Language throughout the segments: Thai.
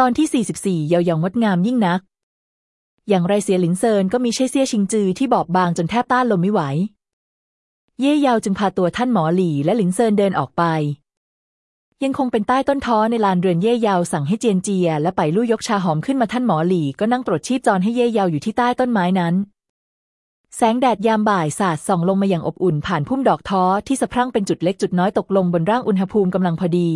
ตอนที่ 44 เยาเยางดงามยิ่งนัก อย่างไรเสียหลินเซินก็มิใช่เซี่ยชิงจือที่บอบบางจนแทบต้านลมไม่ไหว เย่เยาจึงพาตัวท่านหมอหลี่และหลินเซินเดินออกไป ยังคงเป็นใต้ต้นท้อในลานเรือนเย่เยาสั่งให้เจียนเจีย และไปลู่ยกชาหอมขึ้นมาท่านหมอหลี่ก็นั่งตรวจชีพจรให้เย่เยาอยู่ที่ใต้ต้นไม้นั้น แสงแดดยามบ่ายสาดส่องลงมาอย่างอบอุ่นผ่านพุ่มดอกท้อที่สะพรั่งเป็นจุดเล็กจุดน้อยตกลงบนร่างอุณหภูมิกำลังพอดี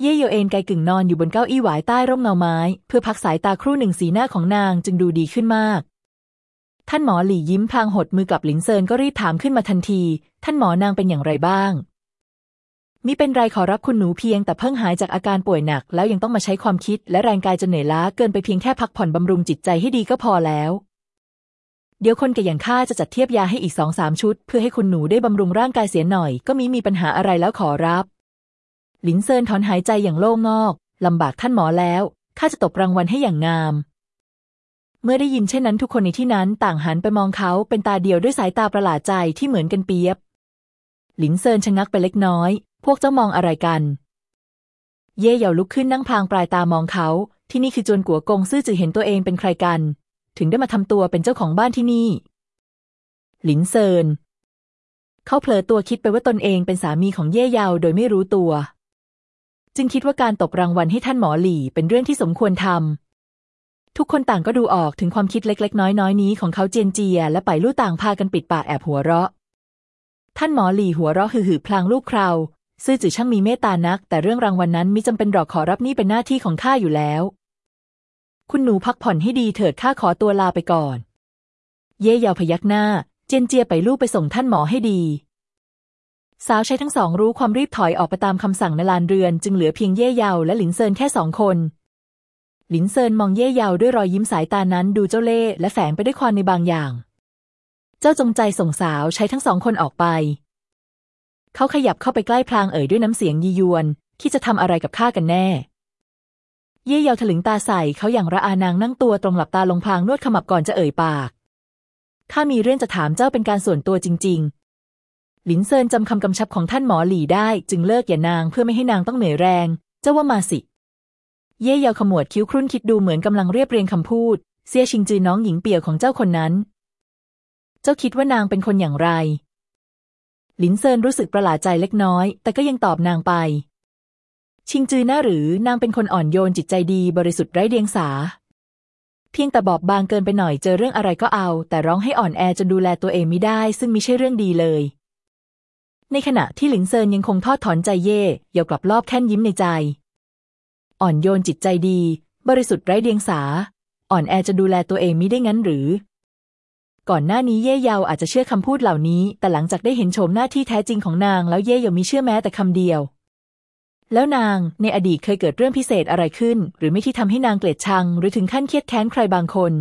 เย่เยเอนไกกึ่งนอนอยู่บนเก้าอี้หวายใต้ร่มเงาไม้ เพื่อพักสายตาครู่หนึ่งสีหน้าของนางจึงดูดีขึ้นมาก ท่านหมอหลี่ยิ้มพลางหดมือกับหลินเซินก็รีบถามขึ้นมาทันที ท่านหมอนางเป็นอย่างไรบ้างมิเป็นไรขอรับคุณหนูเพียงแต่เพิ่งหายจากอาการป่วยหนัก แล้วยังต้องมาใช้ความคิดและแรงกายจนเหนื่อยล้าเกินไปเพียงแค่พักผ่อนบำรุงจิตใจให้ดีก็พอแล้ว เดี๋ยวคนแก่อย่างข้าจะจัดเทียบยาให้อีกสองสามชุด เพื่อให้คุณหนูได้บำรุงร่างกายเสียหน่อย ก็มิมีปัญหาอะไรแล้วขอรับ หลินเซินถอนหายใจอย่างโล่งอกลำบากท่านหมอแล้วข้าจะตบรางวัลให้อย่างงาม เมื่อได้ยินเช่นนั้นทุกคนในที่นั้นต่างหันไปมองเขาเป็นตาเดียวด้วยสายตาประหลาดใจที่เหมือนกันเปียบ หลินเซินชะงักไปเล็กน้อย พวกเจ้ามองอะไรกัน เย่เหยาลุกขึ้นนั่งพลางปลายตามองเขา ที่นี่คือจวนกัวกงซื่อจือเห็นตัวเองเป็นใครกัน ถึงได้มาทำตัวเป็นเจ้าของบ้านที่นี่ หลินเซิน เขาเผลอตัวคิดไปว่าตนเองเป็นสามีของเย่เยาโดยไม่รู้ตัว จึงคิดว่าการตบรางวัลให้ท่านหมอหลี่เป็นเรื่องที่สมควรทำทุกคนต่างก็ดูออกถึงความคิดเล็กๆ น้อยๆนี้ของเขาเจียนเจีย และไปลู่ต่างพากันปิดปากแอบหัวเราะ ท่านหมอหลี่หัวเราะหือๆพลางลูกคราวซื่อจือช่างมีเมตตานัก แต่เรื่องรางวัลนนั้นมิจำเป็นหรอกขอรับนี่เป็นหน้าที่ของข้าอยู่แล้ว คุณหนูพักผ่อนให้ดีเถิดข้าขอตัวลาไปก่อน เย่เยาพยักหน้า เจียนเจียไปลู่ไปส่งท่านหมอให้ดี สาวใช้ทั้งสองรู้ความรีบถอยออกไปตามคำสั่งในลานเรือน จึงเหลือเพียงเย่เยาและหลินเซินแค่สองคน หลินเซินมองเย่เยาด้วยรอยยิ้มสายตานั้นดูเจ้าเล่ห์และแฝงไปด้วยความนัยบางอย่าง เจ้าจงใจส่งสาวใช้ทั้งสองคนออกไป เขาขยับเข้าไปใกล้พลางเอ่ยด้วยน้ำเสียงยียวนที่จะทำอะไรกับข้ากันแน่ เย่เยาถลึงตาใส่เขาอย่างระอานางนั่งตัวตรงหลับตาลงพลางนวดขมับก่อนจะเอ่ยปากข้ามีเรื่องจะถามเจ้าเป็นการส่วนตัวจริง หลินเซินจำคำกำชับของท่านหมอหลี่ได้ จึงเลิกอย่านางเพื่อไม่ให้นางต้องเหนื่อยแรง เจ้าว่ามาสิ เย่เยาวขมวดคิ้วครุ่นคิดดูเหมือนกำลังเรียบเรียงคำพูด เสียชิงจือน้องหญิงเปี่ยวของเจ้าคนนั้น เจ้าคิดว่านางเป็นคนอย่างไร หลินเซินรู้สึกประหลาดใจเล็กน้อย แต่ก็ยังตอบนางไป ชิงจือหน้าหรือนางเป็นคนอ่อนโยนจิตใจดีบริสุทธิ์ไร้เดียงสาเพียงแต่บอบบางเกินไปหน่อยเจอเรื่องอะไรก็เอา แต่ร้องให้อ่อนแอจนดูแลตัวเองไม่ได้ ซึ่งไมิใช่เรื่องดีเลย ในขณะที่หลินเซินยังคงทอดถอนใจเย่เยากลับรอบแค่นยิ้มในใจ อ่อนโยนจิตใจดี บริสุทธิ์ไร้เดียงสา อ่อนแอจะดูแลตัวเองมิได้งั้นหรือ ก่อนหน้านี้เย่เยาอาจจะเชื่อคำพูดเหล่านี้ แต่หลังจากได้เห็นโฉมหน้าที่แท้จริงของนาง แล้วเย่เยามิเชื่อแม้แต่คำเดียว แล้วนางในอดีตเคยเกิดเรื่องพิเศษอะไรขึ้น หรือไม่ที่ทำให้นางเกลียดชัง หรือถึงขั้นเครียดแค้นใครบางคน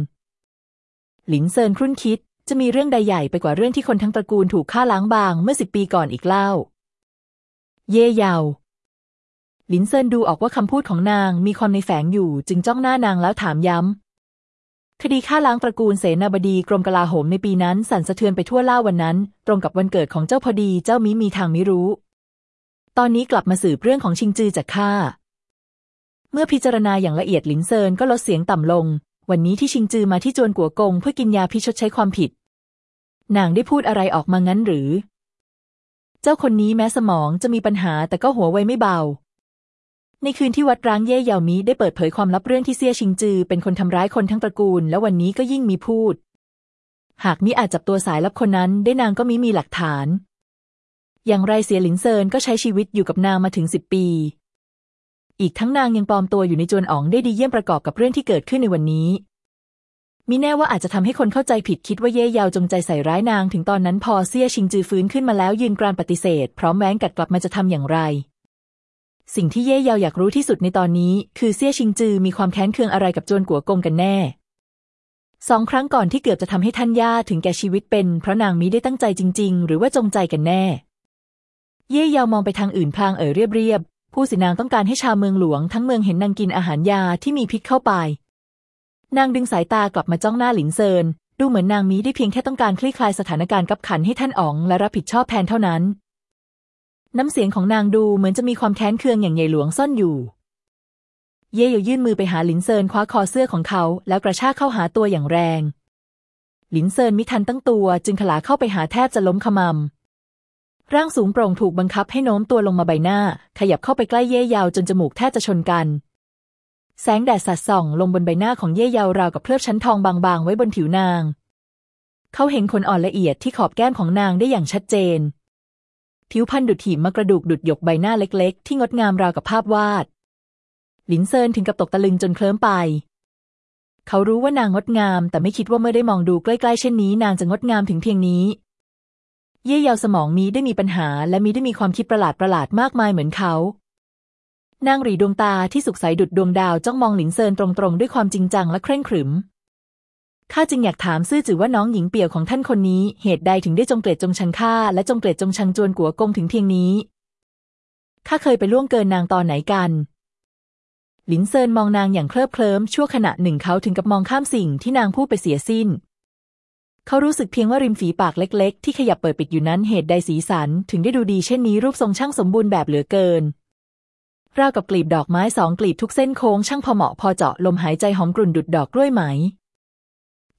หลินเซินครุ่นคิด จะมีเรื่องใดใหญ่ไปกว่าเรื่องที่คนทั้งตระกูลถูกฆ่าล้างบางเมื่อสิบปีก่อนอีกเล่า เย่เยาหลินเซินดูออกว่าคำพูดของนางมีความในแฝงอยู่ จึงจ้องหน้านางแล้วถามย้ำ คดีฆ่าล้างตระกูลเสนาบดีกรมกลาโหมในปีนั้น สั่นสะเทือนไปทั่วล่าวันนั้น ตรงกับวันเกิดของเจ้าพอดีเจ้ามิมีทางไม่รู้ ตอนนี้กลับมาสืบเรื่องของชิงจือจากข้าเมื่อพิจารณาอย่างละเอียดหลินเซินก็ลดเสียงต่ำลง วันนี้ที่ชิงจือมาที่จวนกัวกงเพื่อกินยาพิชดใช้ความผิด นางได้พูดอะไรออกมางั้นหรือ เจ้าคนนี้แม้สมองจะมีปัญหาแต่ก็หัวไวไม่เบา ในคืนที่วัดร้างเย่เยามิได้เปิดเผยความลับเรื่องที่เซี่ยชิงจือ เป็นคนทำร้ายคนทั้งตระกูล และวันนี้ก็ยิ่งมีพูด หากมิอาจจับตัวสายลับคนนั้นได้นางก็มิมีหลักฐาน อย่างไรเสียหลินเซินก็ใช้ชีวิตอยู่กับนางมาถึงสิบปี อีกทั้งนางยังปลอมตัวอยู่ในจวนอ๋องได้ดีเยี่ยมประกอบกับเรื่องที่เกิดขึ้นในวันนี้ มิแน่ว่าอาจจะทำให้คนเข้าใจผิดคิดว่าเย่เยาวจงใจใส่ร้ายนางถึงตอนนั้นพอเซี่ยชิงจือฟื้นขึ้นมาแล้วยืนกรานปฏิเสธ พร้อมแว้งกัดกลับมาจะทำอย่างไร สิ่งที่เย่เยาวอยากรู้ที่สุดในตอนนี้ คือเซี่ยชิงจือมีความแค้นเคืองอะไรกับจวนกัวกงกันแน่สองครั้งก่อนที่เกือบจะทำให้ท่านย่าถึงแก่ชีวิตเป็นเพราะนางมิได้ตั้งใจจริง ๆ หรือว่าจงใจกันแน่ เย่เยามองไปทางอื่นพลางเอ่ยเรียบ ผู้สินางต้องการให้ชาวเมืองหลวงทั้งเมืองเห็นนางกินอาหารยาที่มีพิษเข้าไป นางดึงสายตากลับมาจ้องหน้าหลินเซิน ดูเหมือนนางมิได้เพียงแค่ต้องการคลี่คลายสถานการณ์คับขันให้ท่านอ๋องและรับผิดชอบแทนเท่านั้น น้ำเสียงของนางดูเหมือนจะมีความแค้นเคืองอย่างใหญ่หลวงซ่อนอยู่ เย่เยายื่นมือไปหาหลินเซินคว้าคอเสื้อของเขาแล้วกระชากเข้าหาตัวอย่างแรง หลินเซินมิทันตั้งตัวจึงถลาเข้าไปหาแทบจะล้มขมำ ร่างสูงโปร่งถูกบังคับให้โน้มตัวลงมาใบหน้า ขยับเข้าไปใกล้เย่ยาวจนจมูกแทบจะชนกัน แสงแดดสัดส่อง ลงบนใบหน้าของเย่ยาวราวกับเคลือบชั้นทองบางๆ ไว้บนผิวนาง เขาเห็นขนอ่อนละเอียดที่ขอบแก้มของนางได้อย่างชัดเจน ผิวพรรณดุดหิมมะกระดูกดุดหยกใบหน้าเล็กๆ ที่งดงามราวกับภาพวาด หลินเซินถึงกับตกตะลึงจนเคลิ้มไป เขารู้ว่านางงดงาม แต่ไม่คิดว่าเมื่อได้มองดูใกล้ๆเช่นนี้ นางจะงดงามถึงเพียงนี้ เย่เยาวสมองมีได้มีปัญหา และมีได้มีความคิดประหลาดประหลาดมากมายเหมือนเขา นางหรีดวงตาที่สุกใสดุดดวงดาวจ้องมองหลินเซินตรงๆ ด้วยความจริงจังและเคร่งขรึมข้าจึงอยากถามซื่อจือว่าน้องหญิงเปี่ยวของท่านคนนี้ เหตุใดถึงได้จงเกลียดจงชังข้าและจงเกลียดจงชังจวนกัวกงถึงเพียงนี้ข้าเคยไปล่วงเกินนางตอนไหนกัน หลินเซินมองนางอย่างเคลิบเคลิ้มชั่วขณะหนึ่งเขาถึงกับมองข้ามสิ่งที่นางพูดไปเสียสิ้น เขารู้สึกเพียงว่าริมฝีปากเล็กๆ ที่ขยับเปิดปิดอยู่นั้นเหตุใดสีสัน ถึงได้ดูดีเช่นนี้รูปทรงช่างสมบูรณ์แบบเหลือเกินราวกับกลีบดอกไม้สองกลีบทุกเส้นโค้งช่างพอเหมาะพอเจาะลมหายใจหอมกลุ่นดุดดอกกล้วยไหม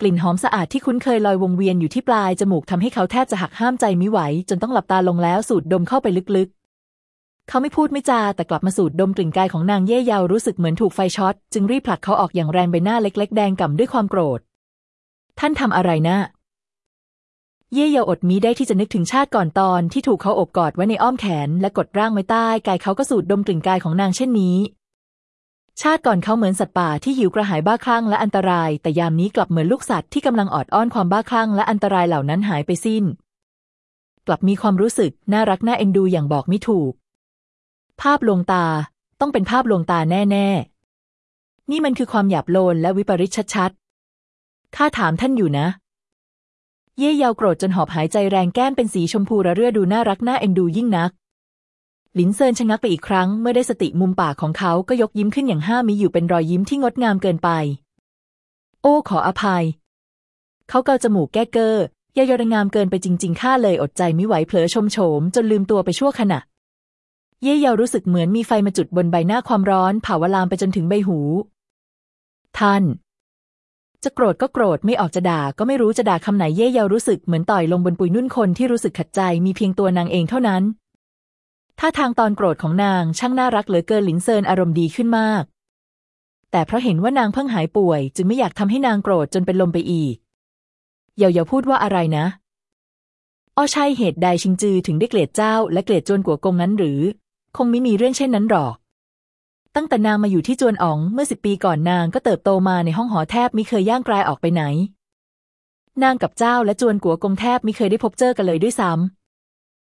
กลิ่นหอมสะอาดที่คุ้นเคยลอยวงเวียนอยู่ที่ปลายจมูกทำให้เขาแทบจะหักห้ามใจม่ไหว จนต้องหลับตาลงแล้วสูดดมเข้าไปลึกๆ เขาไม่พูดไม่จาแต่กลับมาสูดดมกลิ่นกายของนางเย่เยารู้สึกเหมือนถูกไฟช็อต จึงรีบผลักเขาออกอย่างแรงใบหน้าเล็ก ๆ แดงก่ำด้วยความโกรธ ท่านทำอะไรนะ เย่เยาอดมิได้ที่จะนึกถึงชาติก่อนตอนที่ถูกเขาอบกอดไว้ในอ้อมแขนและกดร่างไว้ใต้กายเขาก็สูดดมกลิ่นกายของนางเช่นนี้ ชาติก่อนเขาเหมือนสัตว์ป่าที่หิวกระหายบ้าคลั่งและอันตราย แต่ยามนี้กลับเหมือนลูกสัตว์ที่กำลังออดอ้อนความบ้าคลั่งและอันตรายเหล่านั้นหายไปสิ้น กลับมีความรู้สึกน่ารักน่าเอ็นดูอย่างบอกไม่ถูก ภาพลวงตาต้องเป็นภาพลวงตาแน่ ๆ นี่มันคือความหยาบโลนและวิปริตชัดๆข้าถามท่านอยู่นะ เย่เยาโกรธจนหอบหายใจแรงแก้มเป็นสีชมพูระเรื่อดูน่ารักน่าเอ็นดูยิ่งนัก หลินเซินชะงักไปอีกครั้ง เมื่อได้สติมุมปากของเขาก็ยกยิ้มขึ้นอย่างห้ามมิอยู่เป็นรอยยิ้มที่งดงามเกินไป โอ้ขออภัย เขาเกาจมูกแก้เก้อยายรงามเกินไปจริง ๆ ข้าเลยอดใจไม่ไหวเผลอชมโฉม จนลืมตัวไปชั่วขณะ เย่เยารู้สึกเหมือนมีไฟมาจุดบนใบหน้าความร้อนเผาวลามไปจนถึงใบหู ท่าน จะโกรธก็โกรธไม่ออกจะด่าก็ไม่รู้จะด่าคำไหนเย่เยารู้สึกเหมือนต่อยลงบนปุยนุ่นคนที่รู้สึกขัดใจมีเพียงตัวนางเองเท่านั้นท่าทางตอนโกรธของนางช่างน่ารักเหลือเกินหลินเซินอารมณ์ดีขึ้นมาก แต่เพราะเห็นว่านางเพิ่งหายป่วย จึงไม่อยากทำให้นางโกรธจนเป็นลมไปอีกเยาเยาพูดว่าอะไรนะอ้อใช่เหตุใดชิงจือถึงได้เกลียดเจ้า และเกลียดจวนกัวกงนั้นหรือ คงไม่มีเรื่องเช่นนั้นหรอก ตั้งแต่นางมาอยู่ที่จวนอ๋องเมื่อสิบปีก่อนนางก็เติบโตมาในห้องหอแทบไม่เคยย่างกลายออกไปไหน นางกับเจ้าและจวนกัวกงแทบไม่เคยได้พบเจอกันเลยด้วยซ้